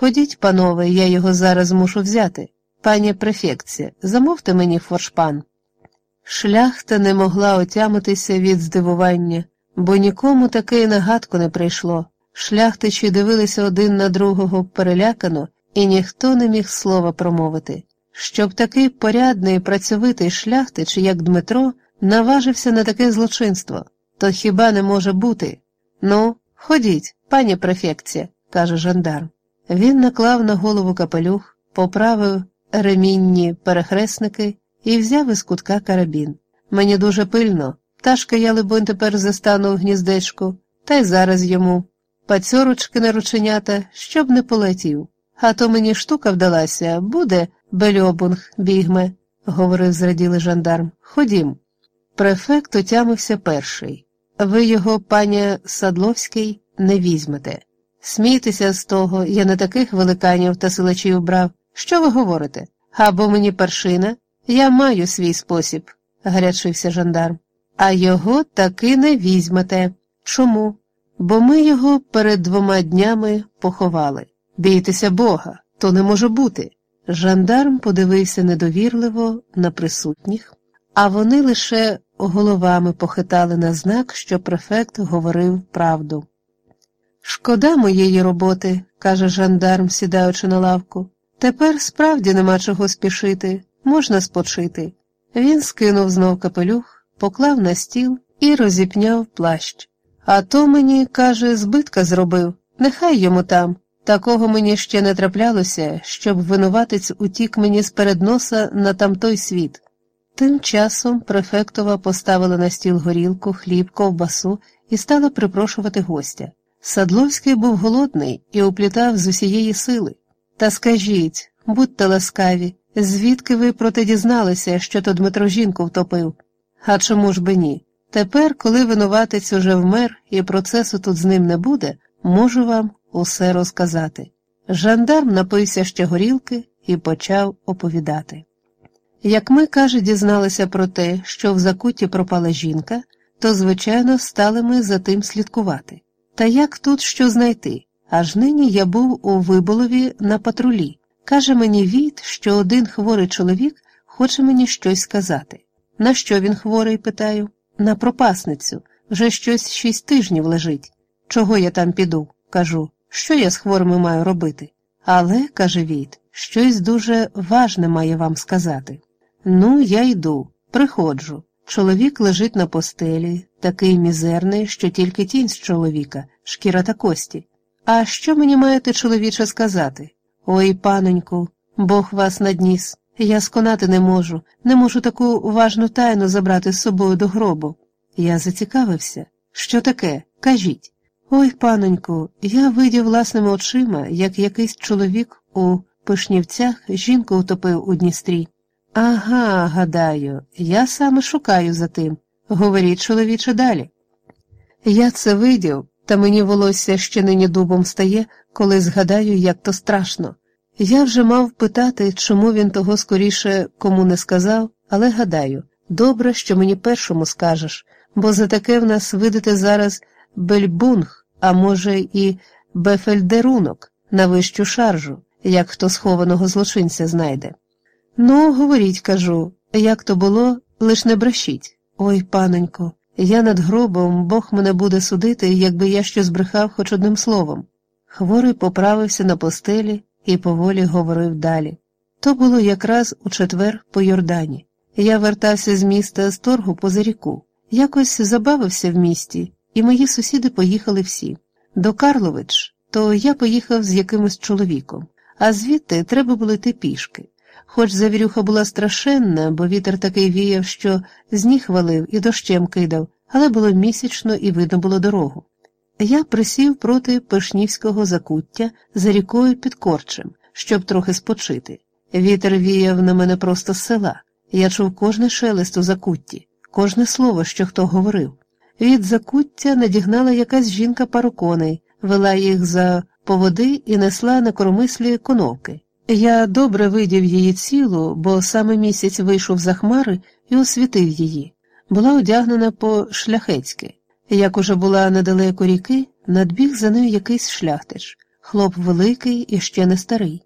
Ходіть, панове, я його зараз мушу взяти. Пані префекція, замовте мені форшпан. Шляхта не могла отямитися від здивування, бо нікому таке нагадку не прийшло. Шляхтичі дивилися один на другого перелякано, і ніхто не міг слова промовити. Щоб такий порядний працьовитий шляхтич, як Дмитро, наважився на таке злочинство, то хіба не може бути? Ну, ходіть, пані префекція, каже жандарм. Він наклав на голову капелюх, поправив ремінні перехресники і взяв із кутка карабін. Мені дуже пильно, пташка я, либонь, тепер застану в гніздечку, та й зараз йому. Пацьорочки на рученята, щоб не полетів. А то мені штука вдалася, буде бельобунг, бігме, говорив зраділий жандарм. Ходім. Префект отямився перший. Ви його, пані Садловський, не візьмете. Смійтеся з того, я не таких великанів та силачів брав. Що ви говорите? Або мені першина, я маю свій спосіб, гарячився жандарм. А його таки не візьмете. Чому? Бо ми його перед двома днями поховали. Бійтеся Бога, то не може бути. Жандарм подивився недовірливо на присутніх, а вони лише головами похитали на знак, що префект говорив правду. Шкода моєї роботи, каже жандарм, сідаючи на лавку. Тепер справді нема чого спішити, можна спочити. Він скинув знов капелюх, поклав на стіл і розіпняв плащ. А то мені, каже, збитка зробив, нехай йому там. Такого мені ще не траплялося, щоб винуватець утік мені з перед носа на тамтой світ. Тим часом префектова поставила на стіл горілку, хліб, ковбасу і стала припрошувати гостя. Садловський був голодний і уплітав з усієї сили. Та скажіть, будьте ласкаві, звідки ви проте дізналися, що то Дмитро жінку втопив? А чому ж би ні? Тепер, коли винуватець уже вмер і процесу тут з ним не буде, можу вам усе розказати. Жандарм напився ще горілки і почав оповідати. Як ми, каже, дізналися про те, що в закуті пропала жінка, то, звичайно, стали ми за тим слідкувати. Та як тут що знайти? Аж нині я був у Виболові на патрулі. Каже мені Віт, що один хворий чоловік хоче мені щось сказати. На що він хворий, питаю? На пропасницю. Вже щось шість тижнів лежить. Чого я там піду? кажу. Що я з хворими маю робити? Але, каже Віт, щось дуже важне має вам сказати. Ну, я йду, приходжу. Чоловік лежить на постелі, такий мізерний, що тільки тінь з чоловіка, шкіра та кості. А що мені маєте, чоловіче, сказати? Ой, паноньку, Бог вас надніс. Я сконати не можу, не можу таку важну тайну забрати з собою до гробу. Я зацікавився. Що таке? Кажіть. Ой, паноньку, я видів власними очима, як якийсь чоловік у Пишнівцях жінку утопив у Дністрі. Ага, гадаю, я саме шукаю за тим. Говоріть, чоловіче, далі. Я це видів, та мені волосся ще нині дубом стає, коли згадаю, як то страшно. Я вже мав питати, чому він того скоріше кому не сказав, але гадаю, добре, що мені першому скажеш, бо за таке в нас видите зараз бельбунг, а може, і бефельдерунок на вищу шаржу, як хто схованого злочинця знайде. Ну, говоріть, кажу, як то було, лиш не брешіть. Ой, панонько, я над гробом Бог мене буде судити, якби я що збрехав хоч одним словом. Хворий поправився на постелі і поволі говорив далі. То було якраз у четвер по Йордані. Я вертався з міста з торгу поза ріку. Якось забавився в місті, і мої сусіди поїхали всі. До Карлович, то я поїхав з якимось чоловіком, а звідти треба було йти пішки. Хоч завірюха була страшенна, бо вітер такий віяв, що з ніг валив і дощем кидав, але було місячно і видно було дорогу. Я присів проти Пишнівського закуття за рікою під корчем, щоб трохи спочити. Вітер віяв на мене просто з села. Я чув кожне шелест у закутті, кожне слово, що хто говорив. Від закуття надігнала якась жінка пару коней, вела їх за поводи і несла на коромислі коновки. Я добре видів її цілу, бо саме місяць вийшов за хмари і освітив її. Була одягнена по шляхецьки. Як уже була недалеко ріки, надбіг за нею якийсь шляхтич. Хлоп великий і ще не старий.